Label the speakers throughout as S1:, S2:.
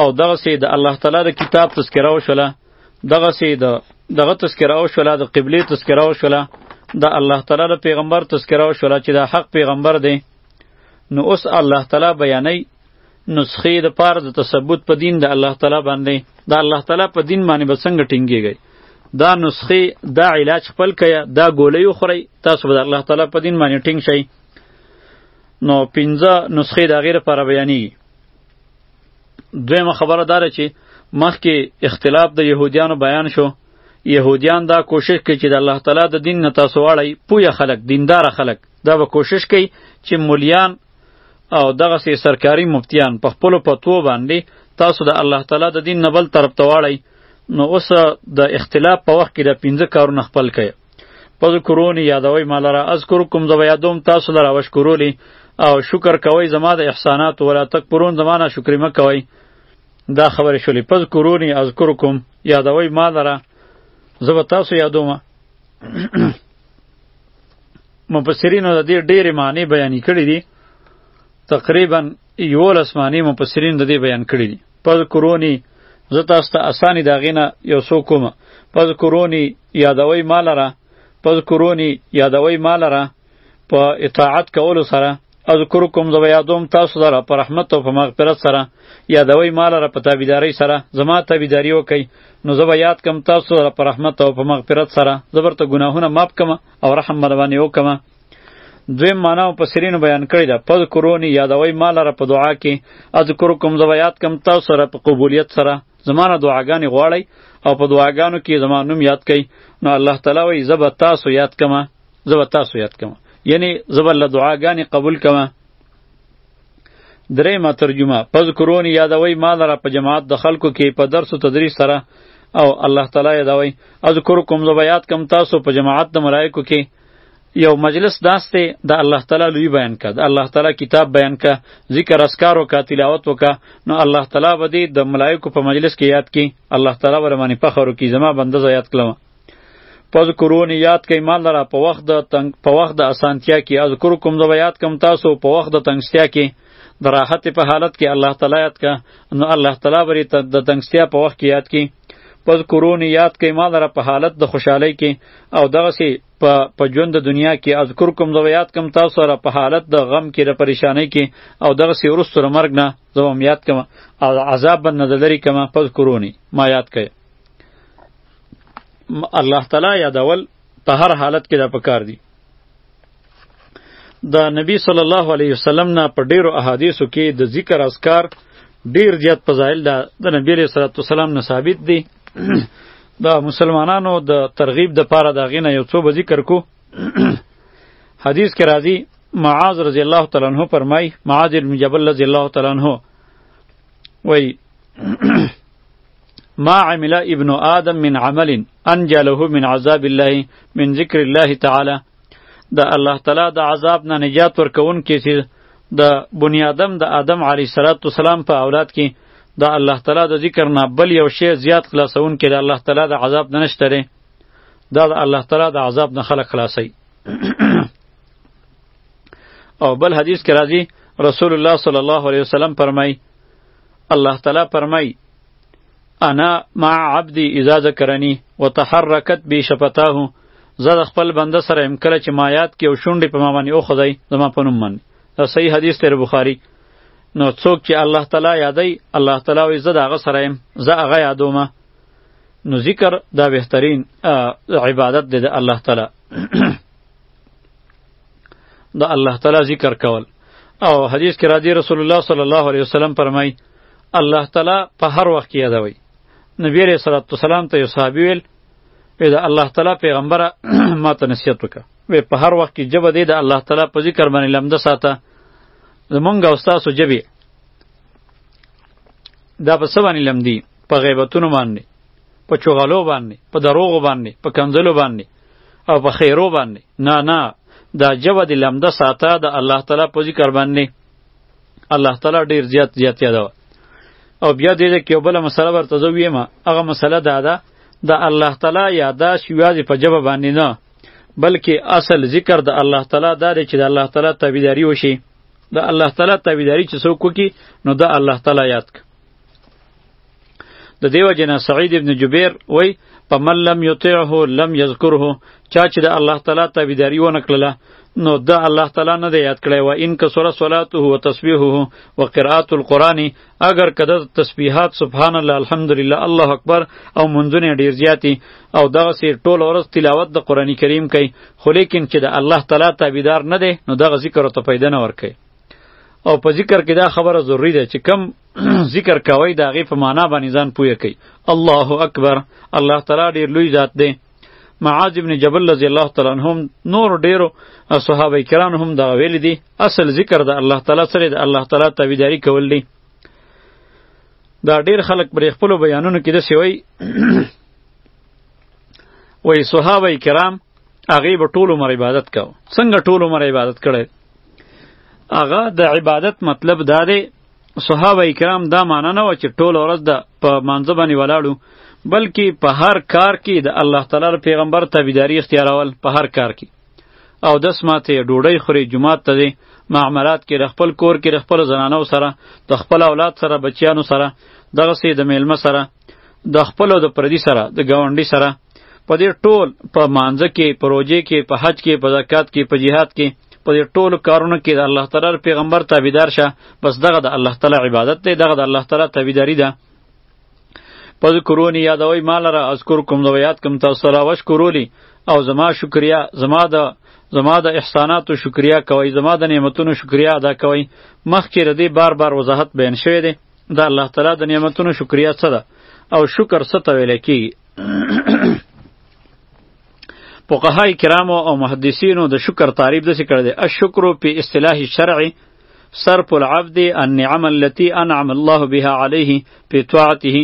S1: او دغه سي د الله تعالی د کتاب تذکره وشوله دغه سي د دغه تذکره وشوله د قبله تذکره وشوله د الله تعالی د پیغمبر تذکره وشوله چې د حق پیغمبر دی نو اوس الله تعالی بیانوي نسخې د پاره د تثبت په دین د الله تعالی باندې د الله تعالی په دین باندې به څنګه ټینګیږي دا نسخې دا علاج خپل کیا دا ګولې خوري تاسو به د الله تعالی په دین باندې ټینګ شئ نو پنځه نسخې د غیر پر بیانېږي دویمه خبره داره چې مخکې اختلاف د یهودیانو بیان شو یهودیان دا کوشش کوي چې د الله تعالی د دین نه تاسو واړی پوهه خلک دیندار خلک دا به کوشش کوي چې مولیان او دغه سي سرکاري مفتیان په خپل پتو باندې تاسو د الله تعالی د دین نه بل طرف ته واړی نو اوس د اختلاف په وخت کې د پنځه کارونه خپل کړي پذکرونی یادوي ما لره اذکرکم زه به یادوم تاسو لره وشکرولی او شکر کوئ زما د احساناتو ولا تکفرون زما نه شکرې مه کوئ دا خبرې شولې پذکرونی اذکرکم یادوي ما لره زه به تاسو یادوم مفسرینو د دې ډېرې معنی بیانې کړې دي تقریبا یولس معنی مفسرین د دې بیان کړې دي پذکرونی زه تاسو ته اسانی دا غینه یو سو کوم پذکرونی یادوي مال را پذکرونی یادوي مال را په اطاعت کولو سره اذکرکم زو یادوم تاسو سره پر رحمت او په مغفرت سره یادوي مال را په تابعداري سره زما تابعداري وکي نو زو یاد کم تاسو سره پر رحمت او په مغفرت سره زبرته ګناهونه ماپ کما او رحم باندې وکما دویم معنا او پسرینو بیان کړی ده پد کرونی یادوي مال را په دعا کې اذکرکم زو یاد کم تاسو سره په قبولیت سره زمانه دعاګانې غواړی او په دعاګانو کې زمانه نوم یاد کړي نو الله تعالی وی زب تاسو یاد کما زب تاسو یاد کما یعنی زب الله دعاګانې قبول کما درې ما ترجمه پز کرونی یادوي مال را په جماعت د خلکو کې په درس او تدریس سره او الله تعالی یادوي اذکرکم زو یاد کم تاسو په جماعت د ملائکو کې یو مجلس داس دی د الله تعالی لوی بیان کړه د الله تعالی کتاب بیان کړه ذکر اسکار وکړه تلاوت وکړه نو الله تعالی به دې د ملایکو په مجلس کې یاد کړي الله تعالی ور باندې فخر وکړي زما بنده زه یاد کړم پذکرونی یاد کئ مال لرا په وخت د تنگ په وخت د اسانتیا کې اذکرکم زو یاد کم تاسو په وخت د تنگستیا کې د راحت په حالت کې الله تعالی یاد کا نو الله تعالی بری ته د تنگستیا په وخت کې یاد کی پس کرونی یاد کې ما لره په حالت د خوشحالی کې او دغه سی په په ژوند د دنیا کې اذکر کوم زو یاد کوم تاسو سره په حالت د غم کې د پریشانی کې او دغه سی ورستره مرګ نه زو یاد کوم او عذاب بن نه لري کوم پس کرونی ما یاد کړي الله تعالی یادول په هر حالت کې دا پکار دی د نبی صلی الله علیه وسلم نه په ډیرو احادیثو کې د ذکر اذکار ډیر زیات فضایل ده د نبی علیه الصلاه والسلام نه ثابت دي دا مسلمانانو د ترغیب د پاره دا غینه یو څو به ذکر کو حدیث کې راځي معاذ رضی الله تعالی عنہ فرمای معاذ بن جبل رضی الله تعالی عنہ وی ما عمل ابن آدم من عمل انجله من عذاب الله من ذکر الله تعالی د الله تعالی د عذاب نه نجات ورکوونکي چې د بنی آدم د آدم علیه السلام په اولاد کې د الله تعالی د ذکر نه بل یو شی زیات خلاصون کې د الله تعالی د عذاب نه نشته دی دا د الله تعالی د عذاب نه خلق خلاصي او بل حدیث کې راځي رسول الله صلی الله علیه وسلم فرمای الله تعالی فرمای انا مع عبدي اذا ذکرني وتحركت بي شفتاه زه د خپل بنده سره ام کله چې ما یاد کې او شونډې په ما باندې اوخدای زما په نوم باندې دا صحیح حدیث تیر بخاری نو څوک چې الله تعالی یادای الله تعالی وي زه دغه سره يم زه هغه یادوم نو ذکر دا بهترین عبادت دی د الله تعالی د الله تعالی ذکر کول او حدیث کې راځي رسول الله صلی الله علیه وسلم فرمایي الله تعالی په هر وخت کې یادوي نبی علیه الصلاۃ والسلام ته یو صحابي ویل وی د الله تعالی پیغمبره ما ته نصیحت وکړه وی په هر وخت کې جبه دی د الله تعالی په ذکر باندې لمده ساته زمونږ او ستاسو جبې دا په څه باندې لمدي په غیبتونو باندې په چغلو باندې په دروغو باندې په کنځلو باندې او په خیرو باندې نه نه دا جبه د لمده ساته د الله تعالی په ذکر باندې الله تعالی ډیر زیات زیات یادوه او بیا دې کې بل مسله ورته زو ویم هغه مسله دا ده د الله تعالی یاداش یوازې په جبه باندې نه بلکې اصل ذکر د الله تعالی دا دی چې د الله تعالی تابعداري وشي د الله تعالی تابعداري چې څوک وکړي نو د الله تعالی یاد کړي د دیو جنا سعید ابن جبیر وای په من لم یطعه لم یذکره چا چې د الله تعالی تابعداري ونه کړله نو د الله تعالی نه دی یاد کړی و ان کسره صلاته و تسبیحه و قرات القرآن اگر کده تسبیحات سبحان الله الحمدلله الله اکبر او منځونه ډیر زیاتی او دغه سیر ټول ورځ تلاوت د قرآن کریم کوي خو لیکن چې د الله تعالی تابعدار نه دی نو دغه ذکر ته پیدا نه ورکي او په ذکر کې دا خبره ضروری ده چې کم ذکر کوي د هغې په معنا باندې ځان پوه کوي الله اکبر الله تعالی ډیر لوی ذات دی معاذ ابن جبل رضی الله تعالی عنہ هم نور ډیرو صحابه کرام هم دا ویل دي اصل ذکر د الله تعالی سره د الله تعالی تابعداري کول دي دا ډیر خلک پر خپل بیانونو کې د سوي وای صحابه کرام هغه به ټول عمر عبادت کاو څنګه ټول عمر عبادت کړي هغه د عبادت مطلب دا دی صحابه کرام دا معنی نه و چې ټول ورځ د په مانځه باندې ولاړو بلکې په هر کار کې د الله تعالی پیغمبر تابعداري اختیارول په هر کار کې او دس ماته ډوډۍ خوري جمعات ته دی معاملات کې د خپل کور کې د خپل زنانو سره د خپل اولاد سره بچیانو سره دغه سي د میلمه سره د خپل او د پردي سره د ګاونډي سره په دې ټول په مانځه کې په روژې کې په حج کې په زکات کې په جهاد کې په دې ټولو کارونو کې د الله تعالی پیغمبر تابعدار شه بس دغه د الله تعالی عبادت دی دغه د الله تعالی تابعداري ده پس کرونی یادوي مال را اذکر کوم نو یاد کوم تاسو را وش کرولی او زما شکریا زما د زما د احساناتو شکریا کوي زما د نعمتونو شکریا ادا کوي مخکې ردی بار بار وضاحت بیان شوی دی د الله تعالی د نعمتونو شکریا څه ده او شکر څه ته ویل کیږي فقهای کرامو او محدثینو د شکر تعریف داسې کړی دی الشکر په اصطلاح شرعي صرف العبد النعم التي انعم الله بها عليه په طاعته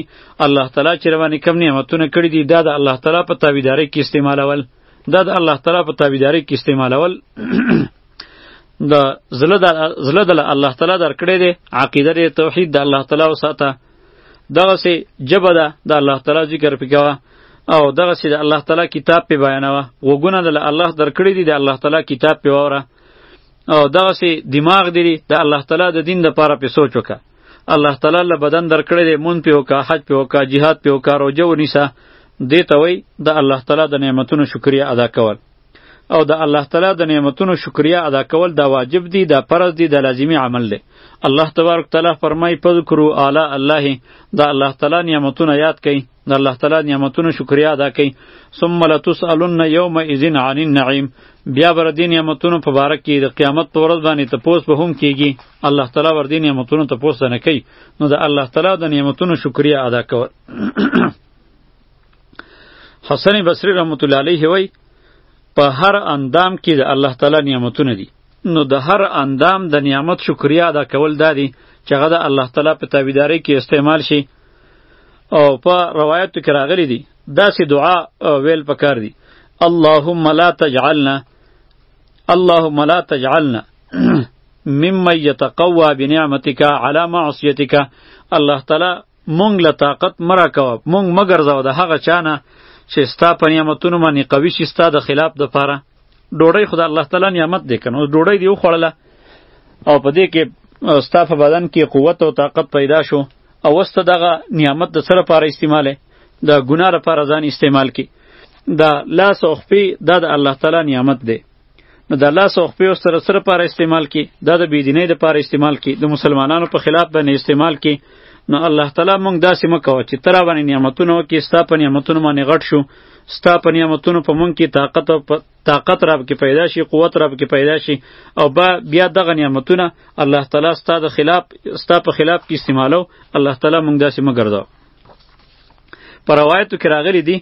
S1: الله تعالی چې روانې کم نعمتونه کړې دي دا د الله تعالی په تابعدارۍ کې استعمالول دا د الله تعالی په تابعدارۍ کې استعمالول د زله د زله د الله تعالی درکړې دي عقیده دې توحید د الله تعالی وساته دغه سي جبه ده د الله تعالی ذکر پکوا او دغه سي د الله تعالی کتاب په بیانوا وګونه د الله درکړې دي د الله تعالی کتاب په وره او دغه سي دماغ دې د الله تعالی د دین د پاره په سوچ وکړه الله تعالی له بدن درکړې دي مون په وکا حج په وکا jihad په وکا روزه ونیسه دې ته وای د الله تعالی د نعمتونو شکریا ادا کول او د الله تعالی د نعمتونو شکریا ادا کول دا واجب دی دا فرض دی دا لازمی عمل دی الله تبارک تعالی فرمای فذکروا اعلی الله دا الله تعالی نعمتونه یاد کړئ د الله تعالی نعمتونو شکریا ادا کړئ ثم لتسالن یومئذ عن النعیم بیا بر دین نعمتونو په باره کې د قیامت پر ورځ باندې تپوس به هم کیږي الله تعالی ور دین نعمتونو تپوس نه کوي نو د الله تعالی د نعمتونو شکریا ادا کول حسن بصری رحمت الله علیه وای په هر اندام کې د الله تعالی نعمتونه دي نو د هر اندام د نعمت شکریا ادا کول دادی چې هغه د الله تعالی په تابعداري کې استعمال شي او په روایت کې راغلي دي داسې دعا ویل پکار دي اللهم لا تجعلنا اللهم لا تجعلنا ممن يتقوى بنعمتك على معصيتك الله تعالی مونږ له طاقت مه راکوه مونږ مه ګرځوه د هغه چا نه چې ستا په نعمتونو باندې قوي شي ستا د خلاف دپاره ډوډۍ خو د الله تعالی نعمت دی که نو ډوډۍ دې وخوړله او په دې کې ستا په بدن کې قوت او طاقت پیدا شو او اوس ته دغه نعمت د څه لپاره استعمال د ګناه لپاره ځان استعمال کی دا لاس او خپې دا د الله تعالی نعمت دی نو د الله سو خپې او سره سره پاره استعمال کی دا د بيدینۍ د پاره استعمال کی د مسلمانانو په خلاف باندې استعمال کی نو الله تعالی مونږ داسې مکو چې تر باندې نعمتونه وکي ستا په نعمتونو باندې غټ شو ستا په نعمتونو په مونږ کې طاقت او طاقت را کې پیدا شي قوت را کې پیدا شي او با بیا دغه نعمتونه الله تعالی ستا د خلاف ستا په خلاف کې استعمالو الله تعالی مونږ داسې مګرځاو پر روایتو کې راغلي دي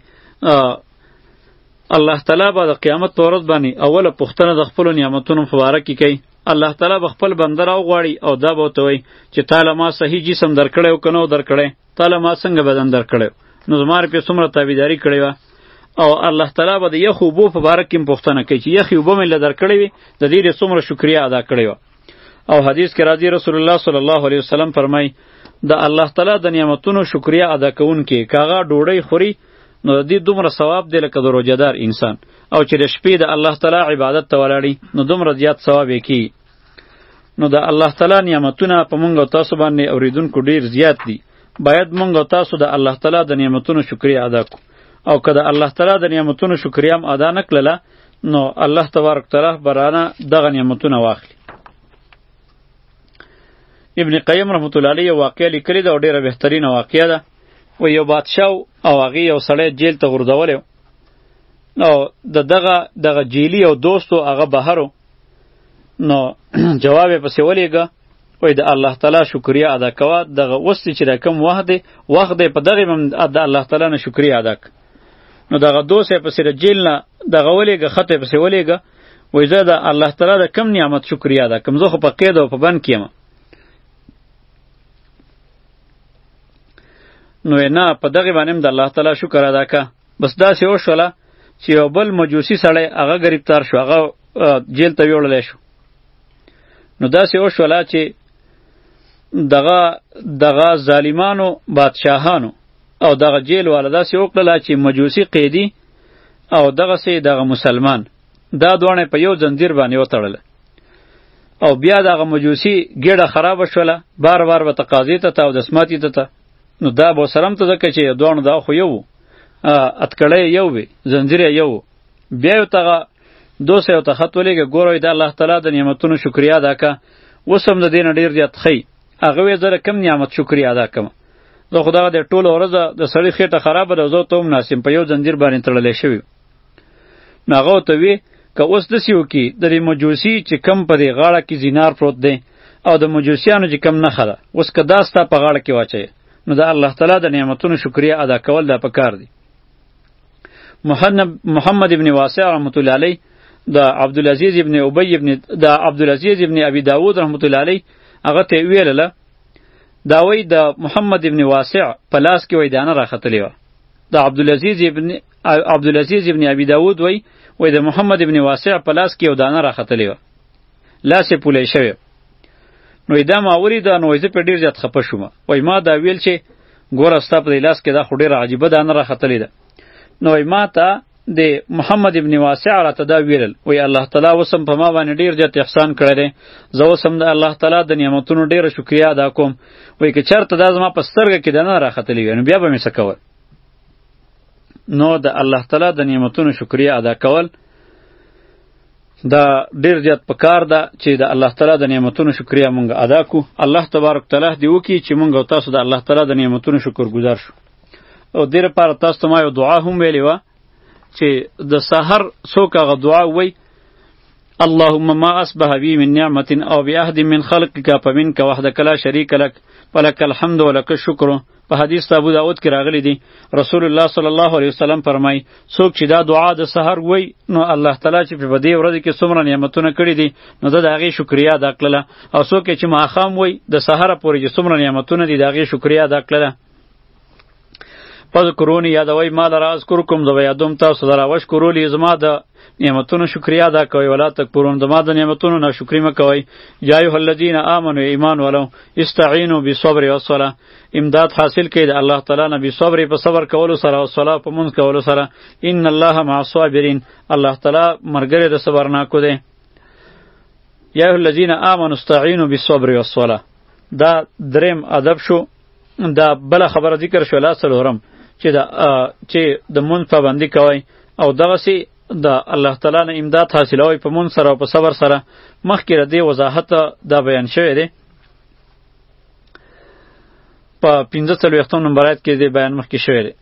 S1: الله تعالی به د قیامت پر ورځ باندې اوله پوښتنه د خپل نعمتونو په اړه کې کوي الله تعالی به خپل بنده راوغواړي او دا به ورته وایي چې تعالی ما صحیح جسم درکړی او که نه درکړی تعالی ما څنګه بدن درکړی نو زما پرې څومره تابعداري کړې وه او الله تعالی به د یخو اوبو په باره کې هم پوښتنه کوي چې یخې اوبه مې له درکړې وې د دې څومره شکریا ادا کړې وه او حدیث کې راځي رسول الله صلی الله علیه وسلم فرمای د الله تعالی د نعمتونو شکریا ادا کون کې کاغه ډوړی خوري نو د دې دومره ثواب دی لکه د روزدار انسان او چې د شپې د الله تعالی عبادت ته ولاړی نو دومره زیات ثواب یې کی نو د الله تعالی نعمتونه په مونږ او تاسو باندې اوریدونکو ډیر زیات دي باید مونږ او تاسو د الله تعالی د نعمتونو شکریا ادا کو او که د الله تعالی د نعمتونو شکریا هم ادا نکړله نو الله تبارک تعالی برانه دغه نعمتونه واخلي ابن قیم رحمت الله علیه واقعا لیکلی دا ډیره بهترینه واقعا ده و یو بادشاه او هغه یو سړی جیل ته غورځول نو د دغه دغه جیلی او دوستو هغه بهرو نو جواب یې پسې ولیږه وای د الله تعالی شکریا ادا کوه دغه وستی چې رقم وخت وخت په دغه د الله تعالی نه شکریا ادا کوه نو دغه دوسه په سر جیل نه دغه ولېګه خطه په سر ولېګه وای زه د الله تعالی د کم نعمت شکریا ده کم زه خو په قید او په بند کیم نو نه په دغه باندې د الله تعالی شکر ادا کا بس دا سه وشوله چې یو بل مجوسی سړی هغه گرفتار شو هغه جیل ته ویوړل شو نو دا سه وشوله چې دغه دغه ظالمانو بادشاهانو او دغه جیل والا داسې وکړله چې مجوسی قیدي او دغسې دغه مسلمان دا دواړه په یو زنځیر باندې وتړله او بیا دغه مجوسی ګیډه خرابه شوله بار بار به تقاضې ته ته او دسماتي ته ته نو دا به سره هم ته ځکه چې دواړه دا خو یو اتکړی یو وي زنځیر یو بیا یو تغه دوسه یو ته خط ولېږه ګوروی د الله تعالی د نعمتونو شکریا ادا که اوس هم د دې نه ډېر زیات ښي هغه وې زره کم نعمت شکریا ادا کړم زه خو دغه د ټوله ورځ د سړي خېټه خرابه ده زه ته هم ناسم په یو زنجیر باندې تړلی شوی نو هغه ورته وي که اوس داسې وکړي د دې مجوسي چې کم په دې غاړه کې زینار پروت دی او د مجوسیانو چې کم نښه ده اوس که دا ستا په غاړه کې واچوي نو د الله تعالی د نعمتونو شکریه ادا کول دا پکار دی محمد ابن واسع رحمت الله علیه د عبدالعزیز ابن ابی ابن د عبدالعزیز ابن ابي داود رحمت الله علیه هغه ته ویلله دا وای د محمد ابن واسع په لاس کې وای دانه راختلی و د عبدالعزیز ابن عبدالعزیز ابن ابي داود وای وای د محمد ابن واسع په لاس کې یو دانه راختلی و لاس یې پولی شوی نو دا ما ولید نو زه په ډیر زیات خپه شوم وای ما دا ویل چې ګوره ستا په لاس کې دا خو ډیره عجیبه دانه راختلی ده نو ما ته د محمد ابن واسع راته دا ویل وی الله تعالی وسم په ما باندې ډیر زیات احسان کړی دی زه وسم د الله تعالی د نعمتونو ډیره شکریا ادا کوم وی که چرته دا زما په سترګه کې دنه راختلی وی نو بیا به مې څه کول نو د الله تعالی د نعمتونو شکریا ادا کول دا ډیر زیات پکار ده چې د الله تعالی د نعمتونو شکریا مونږ ادا کو الله تبارک تعالی دی وکي چې مونږ تاسو د الله تعالی د نعمتونو شکر گزار شو او دې لپاره تاسو ته ما یو دعا هم ویلې وه چې د سحر څوک هغه دعا ووایي اللهم ما اصبح بي من نعمة او بعهد من خلقك فمنك وحدك لا شريك لك فلك الحمد ولك الشكر په حدیث ابو داود کې راغلی دی رسول الله صلی الله علیه وسلم فرمای څوک چې دا دعا د سحر وای نو الله تعالی چې په دې ورځ کې څومره نعمتونه کړی دي نو دا د هغې شکریا ادا کړله او څوک چې ماښام وای د سحر پورې چې څومره نعمتونه دي د هغې شکریا ادا کړله پذکرونی یادوي ما لره اذکرکم زه به یادوم تاسو لره وشکرو لی زما د نعمتونو شکریا ادا کوئ ولا تکفرون زما د نعمتونو ناشکري مه کوئ یا ایها الذین آمنوا ایمان ولو استعینوا بالصبر والصلاة امداد حاصل کړئ د الله تعالی نه بالصبر په صبر کولو سره او صلاة په منځ کولو سره ان الله مع الصابرین الله تعالی مرګره د صبر نه کو دی یا ایها الذین آمنوا استعینوا بالصبر والصلاة دا دریم ادب شو دا بل خبره ذکر شو لا سلورم چې دا چې د مون پابندي کوي او دغه سي د الله تعالی نه امداد حاصلوي په مون سره او په صبر سره مخکې را دی وضاحت دا بیان شوی دی په 15 څلوېښتم نمبر آیت کې دی بیان مخکې شوی دی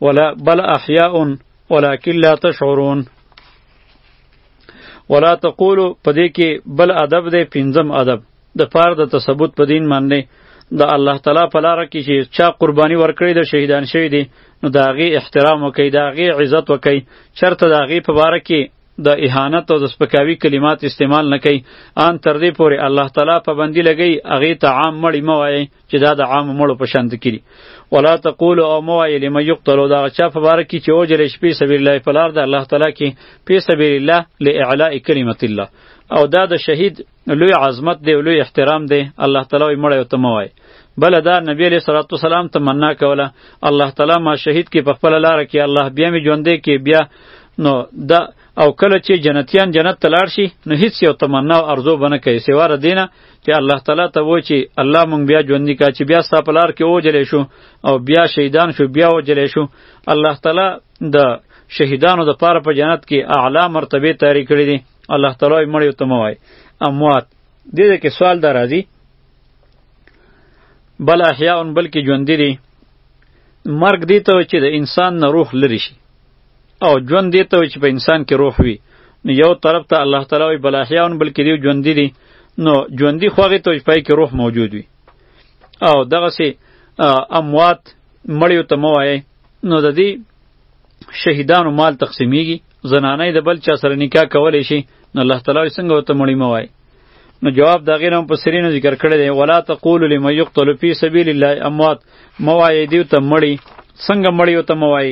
S1: ولا بل احیاء ولكن لا تشعرون ولا تقولو پدې کې بل ادب دی پنځم ادب د پاره د تثبت په دین باندې د الله تعالی په لار کې چې چا قرباني ورکړي د شهیدان شوی دي نو دا غي احترام وکي دا غي عزت وکي چرته دا غي په باره کې د اهانت او د سپکاوي کلمات استعمال نه کوي ان تر دې پورې الله تعالی پابندي لګي هغې ته عام مړی مه وایي چې دا د عام مړو په شان ذکر ولا تقول او مو ویل مې یقتلوا دا چا په بار کې چې اوجل شي په سبیل الله په لار د الله تعالی کې په سبیل الله لاعلاء کلمت الله او دا د شهید لوی عظمت دی لوی احترام دی الله تعالی مړ یو تم وای بل دا نبی علیہ الصلوۃ والسلام تمنا کوله الله تعالی ما شهید کې په خپل لار کې الله بیا می ژوندې کې بیا نو دا او کله چې جنتیان جنت تلاړ شي نو هیڅ یو تمنا او ارزو بنه کوي سوار دینه چې الله تعالی ته و چې الله مونږ بیا ژوندي کا چې بیا ستا په لار کې وجلې شو او بیا شهیدان شو بیا وجلې شو الله تعالی د شهیدانو د پاره په جنت کې اعلی مرتبه تیاری کړې دي الله تعالی یې مړیو ته مو وای اموات دې دې کې سوال در راځي بل احیاء بلکې ژوندي دي مرګ دې ته چې د انسان نه روح لري شي او ژوند دې ته وایي چې په انسان کې روح وي نو یو طرف ته الله تعالی وایي بل احیاون بلکې دی ژوندي دي نو ژوندي خو هغې ته وایي چې پای کې روح موجود وي او دغسې اموات مړیو ته مه وایئ نو د دې شهیدانو مال تقسیمیږي زنانه د بل چا سره نکاح کولی شي نو الله تعالی وایي څنګه ورته مړی مه وایئ نو جواب دا غیر هم په سرینو ذکر کړی دی ولا تقول لمن یقتل فی سبیل الله اموات موای دیو ته مړی څنګه مړی او ته موای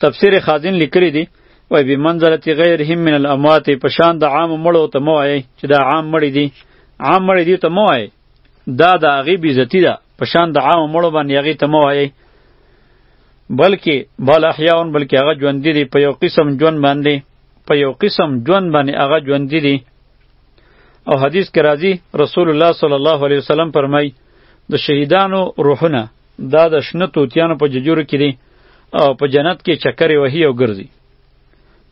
S1: تفسیر خازن لیکلی دی وای به منزلت غیرهم من الاموات په شان د عام مړو ته مو وای چې دا عام مړی دی عام مړی دی ته مو وای دا د هغې بیزتی ده په شان د عام مړو باندې هغې ته مو وای بلکې بل احیاون بلکې هغه ژوندي دي په یو قسم ژوند باندې په یو قسم ژوند باندې هغه ژوندي دي او حدیث کې راځي رسول الله صلی الله علیه وسلم فرمایي د شهیدانو روحونه دا د شنه توتیانو په ججورو کې دي او په جنت کې چکرې وهي او ګرځي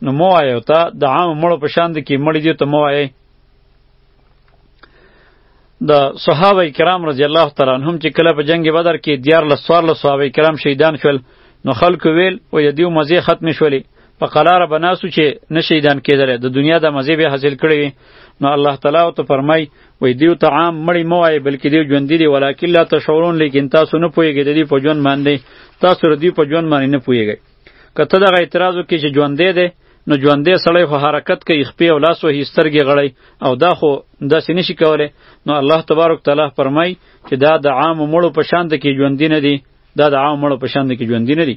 S1: نو مو وایه ته د عام مړو په شان دي کې مړي دي ته مو وایه د صحابه کرام رضی الله تعالی عنهم چې کله په جنگ بدر کې دیار لسوار له صحابه کرام شهیدان شول نو خلکو ویل او یدیو مزه ختم شولې په قلار بناسو چې نشیدان کېدل د دنیا د مزه به حاصل کړي نو الله تعالی او ته فرمای وای دیو ته عام مړی مو وای بلکې دیو ژوندې دی ولکه لا تشورون لیکن تاسو نه پوهیږئ د دې په ژوند باندې تاسو ردی په ژوند باندې نه پوهیږئ کته دغه اعتراض وکړي چې ژوندې دی نو ژوندې سړی خو حرکت کوي خپې او لاس وهي سترګې غړی او دا خو داسې نشي کولی نو الله تبارک تعالی فرمای چې دا د عام مړو په شان د کې ژوندې نه دی دا د عام مړو په شان د کې ژوندې نه دی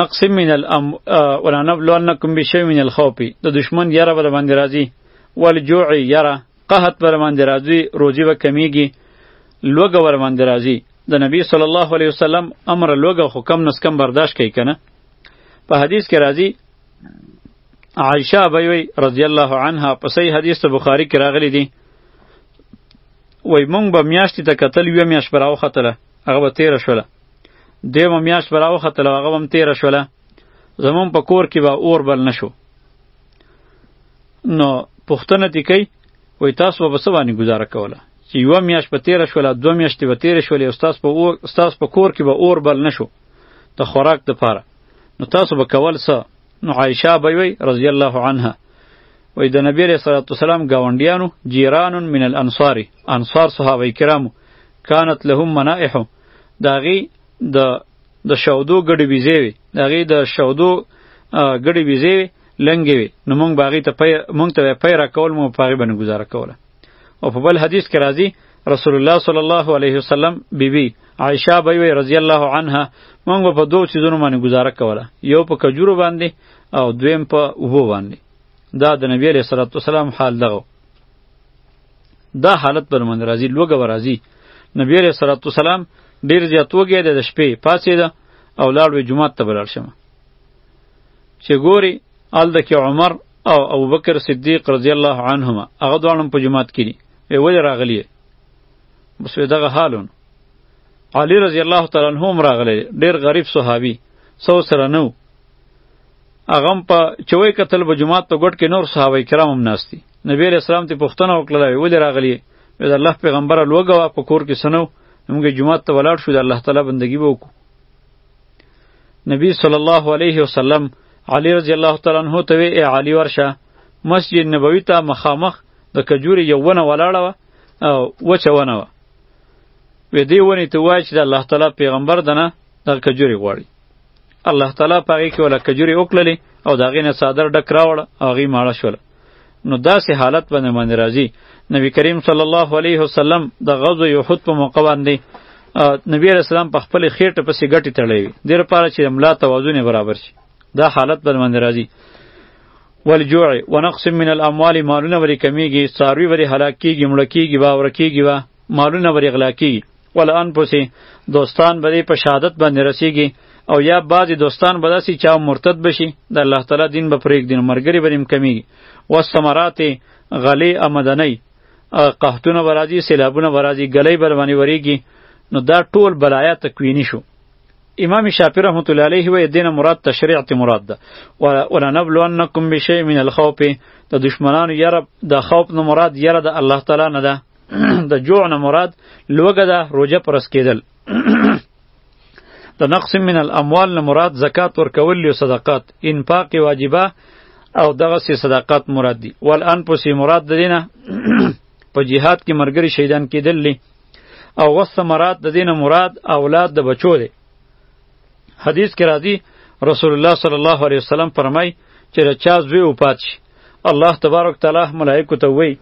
S1: نقص من الام ولا نبلونکم بشی من الخوف د دشمن یره بر باندې راځي والجوع یره قحط بر باندې راځي روزي به کمیږي لوګ بر باندې راځي د نبی صلی الله علیه وسلم امر لوګ خو کم نس کم برداشت کوي کنه په حدیث کې راځي عائشه بیوی رضی الله عنها په صحیح حدیث ته بخاری کې راغلی دی وای مونږ به میاشتې ته کتل یو میاشت براوختله هغه به تیره شوله دویمه میاشت به راوختله هغه به هم تیره شوله زمون په کور کې به اور بل نه شو نو پوښتنه دې کوي وایي تاسو به په څه باندې ګزاره کوله چې یوه میاشت به تیره شوله دوه میاشتې به تیرې شولې او ستاسو په اور ستاسو په کور کې به اور بل نه شو د خوراک دپاره نو تاسو به کول څه نو عایشه به وی رضی الله عنها وی د نبی علیه صلات وسلام ګاونډیانو جیرانون من الانصاری انصار صحابه کرامو کانت لهم منائح داغي د د شودو ګډي ویزه وي داغي د شودو ګډي ویزه وي لنګي وي نو مونږ باغی ته پي مونږ ته پي را کول مو پاغي باندې گزاره کوله او په بل حدیث کې راځي رسول الله صلی الله علیه وسلم بیبي عائشه بیوی رضی الله عنها مونږ په دوه چیزونو باندې گزاره کوله یو په کجورو باندې او دویم په وبو باندې دا د نبی علیه الصلاه والسلام حال دغه دا حالت پر من راځي لوګه ورازي نبی علیہ الصلوۃ والسلام ډیر زیات وګی د شپې پاسې ده او لاړ وی جمعه ته بلل شم چې ګوري ال د کې عمر او ابوبکر صدیق رضی الله عنهما هغه دوانم په جمعه کې دي وی ولې راغلی بس وی دغه حالون علی رضی الله تعالی عنہ هم راغلی ډیر غریب صحابي سو سره نو اغم په چوي قتل به جمعه ته ګټ کې نور صحابه کرام هم ناشتي نبی علیہ السلام ته پوښتنه وکړه وی ولې راغلی وی د الله پیغمبر لوګه وا په کور کې سنو موږ جمعه ته ولاړ شو د الله تعالی بندگی وکړو نبی صلی الله علیه وسلم علی رضی الله تعالی عنہ ته وی علی ورشه مسجد نبوی ته مخامخ د کجوري یو ونه ولاړه وه او وچه ونه وه وې دې ونې ته وایي چې د الله تعالی پیغمبر ده نه دغه کجوري غواړي الله تعالی په هغې کې وله کجوري وکړلې او د هغې نه څادر ډک راوړه او هغې ماړه شوله نو داسې حالت باندې باندې راځي نبی کریم صلی الله علیه وسلم د غزو یحود په موقع باندې نبی علیہ السلام په خپل خېټه پسې ګټي تړلې وي د لپاره چې املا توازن برابر شي دا حالت باندې باندې راځي والجوع ونقص من الاموال مالونه وری کمیږي ساروی وری هلاکیږي مړکیږي با ورکیږي با مالونه وری غلاکیږي ول انفسه دوستان به په شهادت باندې رسیږي او یا بعضی دوستان به داسې چا مرتد بشي د الله تعالی دین به پرېږدي نو مرګري به هم کمیږي والثمرات غلې امدنۍ قحطونه به راځي سیلابونه به راځي ګلۍ به باندې ورېږي نو دا ټول بلایا تکویني شو امام شافعی رحمت الله علیه وی دینه مراد تشریع ته مراد ده ولا نبلونکم بشیء من الخوف د دشمنانو یره د خوف نه مراد یره د الله تعالی نه ده د جوع نه مراد لوګه ده روجه پرس کېدل د نقص من الاموال نه مراد زکات ورکول او صدقات انفاق واجبه او دغه سي صدقات مراد دي ول انفس مراد د دینه په جهاد کې مرګري شهیدان کېدل او وس مراد د دینه مراد اولاد د بچو دي حدیث کې راځي رسول الله صلی الله علیه وسلم فرمای چې چا زوی وپات شي الله تبارک تعالی ملائکه ته وایي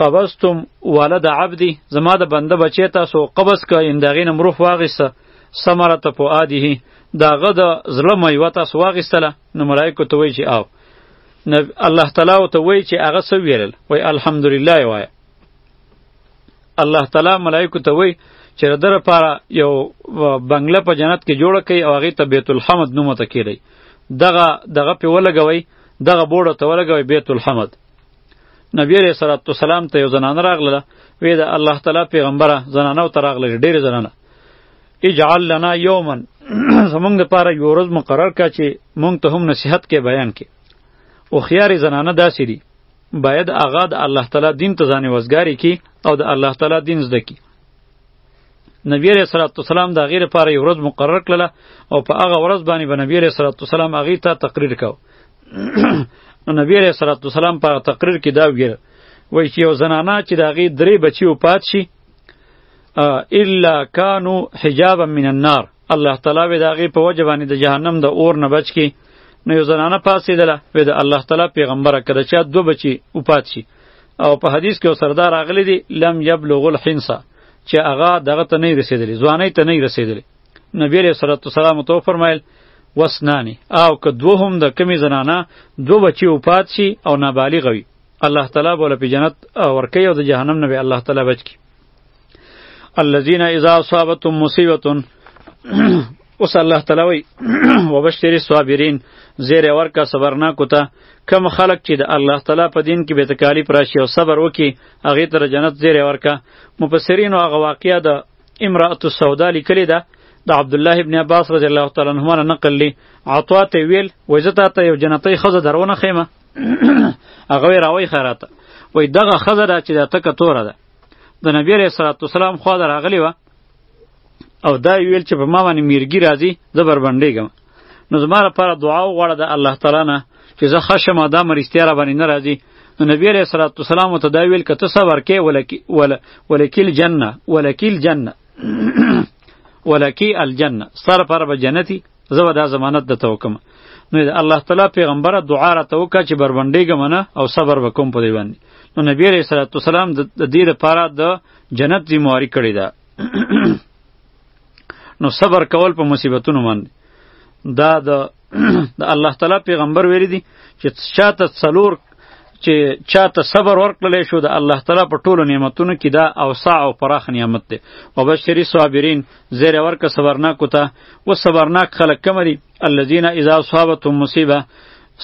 S1: قبضتم ولد عبدی زما د بنده بچی تاسو قبض که ان دغه نم روح واغسته ثمره ته په ادیه داغه د زړه میوه تاسو واغستله نو ملائکه ته وی چې او الله تعالی ته وی چې هغه سو ویل وی الحمدلله وای الله تعالی ملائکه ته وی چې در لپاره یو بنگله په جنت کې جوړه کړي او هغه ته بیت الحمد نوم ته کړي دغه دغه په ولګوي دغه بورډ ته ولګوي بیت الحمد نبی علیه الصلاۃ والسلام ته یو زنانه راغله وی د الله تعالی پیغمبره زنانه ته راغله ډیره زنانه اجعل لنا یوما زمونږ لپاره یو ورځ مقرر کا چې مونږ ته هم نصیحت کې بیان کې او خيار زنانه داسې دي باید هغه د الله تعالی دین ته ځان وزګاری کی او د الله تعالی دین زده کی نبی علیہ الصلوۃ والسلام دا غیر لپاره یو ورځ مقرر کړله او په هغه ورځ باندې به نبی علیہ الصلوۃ والسلام هغه ته تقریر کاو نو نبی علیہ الصلوۃ والسلام په تقریر کې دا ویل وای چې یو زنانه چې دا غي درې بچي او پات شي الا کانو حجابا من النار الله تعالی به دا غي په وجه باندې د جهنم د اور نه بچ کی نو یو زنانه پاسې دله وې د الله تعالی پیغمبر کده چې دو بچي او پات شي او په حدیث کې سردار راغلی دی لم یبلغ الحنسا چې هغه دغه ته نه رسیدلی ځواني ته نه رسیدلی نبی علیہ الصلوۃ والسلام تو فرمایل وسنانی او که دوهم د کمی زنانه دو بچی او پات شي او نابالغ وي الله تعالی بوله په جنت ورکی او د جهنم نه به الله تعالی بچ کی الذين اذا اصابتهم مصيبه اوس الله تعالی وی وبشری صابرین زیر ورکا صبرناک ته کم خلق چې د الله تعالی په دین کې به تکالیف راشي او صبر وکي هغه تر جنت زیر ورکا مفسرین هغه واقعیا د امراه السودا لیکلی ده د عبد الله ابن عباس رضی الله تعالی عنهما نه نقل لی عطا ته ویل وجتا ته یو جنتی خزه درونه خیمه هغه راوی خیراته وای دغه خزه چې د تک توره ده د نبی علیه الصلاة والسلام خوا ته راغلې وه او دا یې ویل چې په ما باندې میرګي راځي زه بربنډېږم نو زما لپاره دعا وغواړه د الله تعالی نه چې زه ښه شم او دا مرستیا را باندې نه راځي نو نبی علیه الصلاة والسلام ورته دا ویل که ته صبر کې ولکی ولا ولکیل جنه ولکیل جنه ولکی الجنه سر پر به جنتی زه به دا ضمانت درته وکړم نو د الله تعالی پیغمبر دعا راته وکړه چې بربنډېږم نه او صبر وکوم په دې باندې نو نبی علیه الصلاۃ والسلام د دې لپاره د جنت ذمہواری کړې ده نو صبر کول په مصیبتونو باندې دا د د الله تعالی پیغمبر ویلي دي چې چاته څلور چې چاته صبر ورکړل شو د الله تعالی په ټولو نعمتونو کې دا اوسع او پراخ نعمت دی او بشری صابرین زیر ورکه صبرناکو ته و صبرناک خلق کم دی الذین اذا اصابتهم مصیبه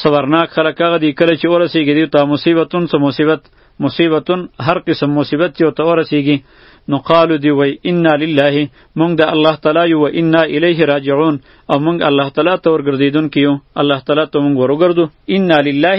S1: صبرناک خلق هغه دی کله چې ورسیږي دی ته مصیبتون څه مصیبت مصیبتون هر قسم مصیبت چې ته ورسیږي نو قالو دی وای انا لله مونږ د الله تعالی یو و انا الیه راجعون او مونږ الله تعالی ته ورګرځیدون کیو الله تعالی ته مونږ ورګرځو انا لله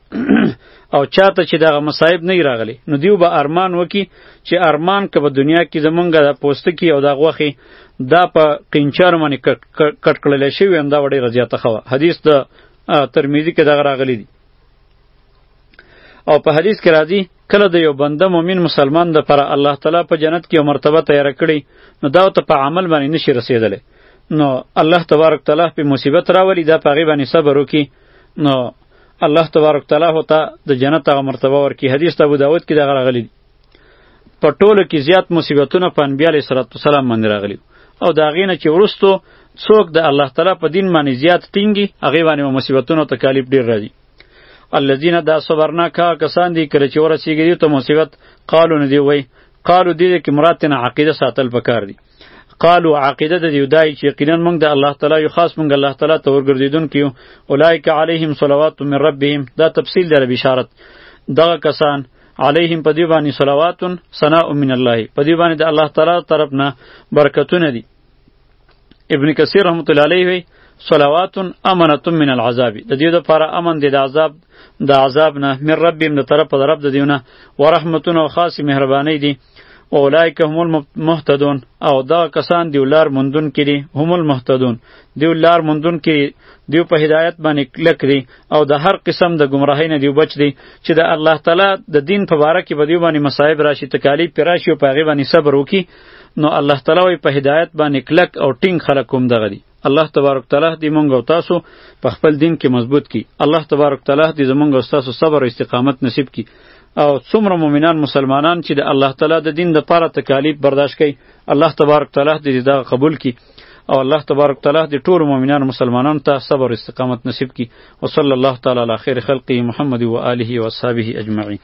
S1: او چاته چې دغه مصايب نه راغلي نو دیو به ارمان وکي چې ارمان که په دنیا کې زمونږ د پوستکی او د غوخي دا په قینچر باندې کټ کړل شي وندا وړي رضیاته خو حدیث د ترمذی کې دغه راغلي دي او په حدیث کې راځي کله د یو بنده مؤمن مسلمان د پر الله تعالی په جنت کې مرتبه تیار کړي نو دا ته په عمل باندې نشي رسیدلی نو الله تبارک تعالی په مصیبت راولي دا په غیبه باندې صبر وکي نو الله تبارک تعالی هوتا د جنت هغه مرتبه ورکی حدیث ته ابو داود کې دا غلغلی په ټولو کې زیات مصیبتونه په انبیاء علیه السلام باندې راغلی او دا غینه چې ورستو څوک د الله تعالی په دین باندې زیات ټینګي هغه باندې مصیبتونه او تکالیف ډیر راځي الذين دا صبرنا کا کسان دي کړي چې ورسیږي ته مصیبت قالو نه دی وای قالو دې کې مراد تنه عقیده ساتل پکار دي قالو عقیده د دیو دای چې یقینا موږ د الله تعالی یو خاص موږ الله تعالی ته ورګرځیدون کیو اولایک علیهم صلوات من ربهم دا تفصیل در بشارت دغه کسان علیهم په دی باندې صلوات ثنا من الله په دی باندې د الله تعالی طرف نه برکتونه دي ابن کثیر رحمت الله علیه وی صلوات امنه من العذاب د دې لپاره امن دي د عذاب د عذاب نه من ربهم د طرف د رب د دیونه ورحمتونه خاص مهرباني دي اولایک هم المهتدون او دا کسان دی لار مندون کړي هم المهتدون دی لار مندون کړي دی په هدایت باندې کلک دي او د هر قسم د گمراهی نه دی بچ دي چې د الله تعالی د دین په باره کې به دی باندې مصائب راشي تکالیف پر راشي او په هغه باندې صبر وکي نو الله تعالی په هدایت باندې کلک او ټینګ خلک کوم دغه دي الله تبارک تعالی دې مونږ او تاسو په خپل دین کې مضبوط کی الله تبارک تعالی دې زمونږ او تاسو صبر او استقامت نصیب کی او څومره مؤمنان مسلمانان چې د الله تعالی د دین د پاره تکالیف برداشت کوي الله تبارک تعالی دې دا قبول کی او الله تبارک تعالی دې ټول مؤمنان مسلمانان ته صبر او استقامت نصیب کی وصلی الله تعالی علی خیر خلقی محمد و آله و اصحابہ اجمعین